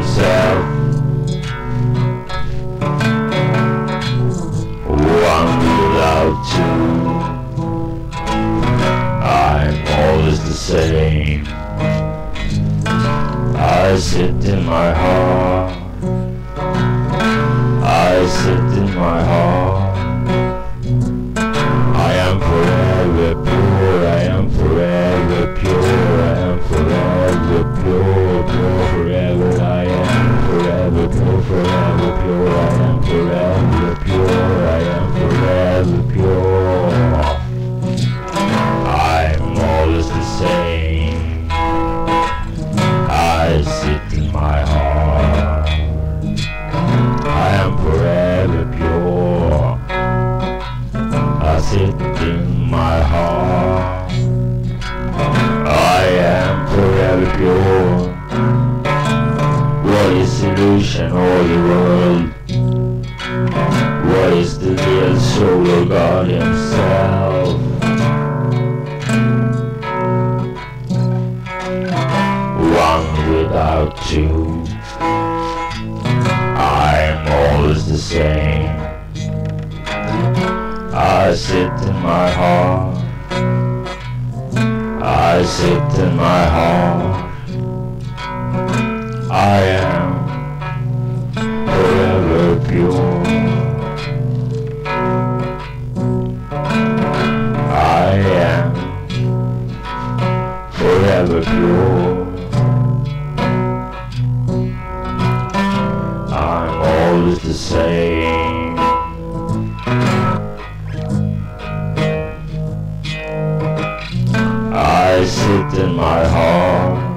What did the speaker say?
itself. One without two. I'm always the same. I sit in my heart. I sit in my heart. Illusion or the world? What is the real soul of God Himself? One without two. I'm always the same. I sit in my heart. I sit in my heart. I am pure. I'm always the same. I sit in my heart.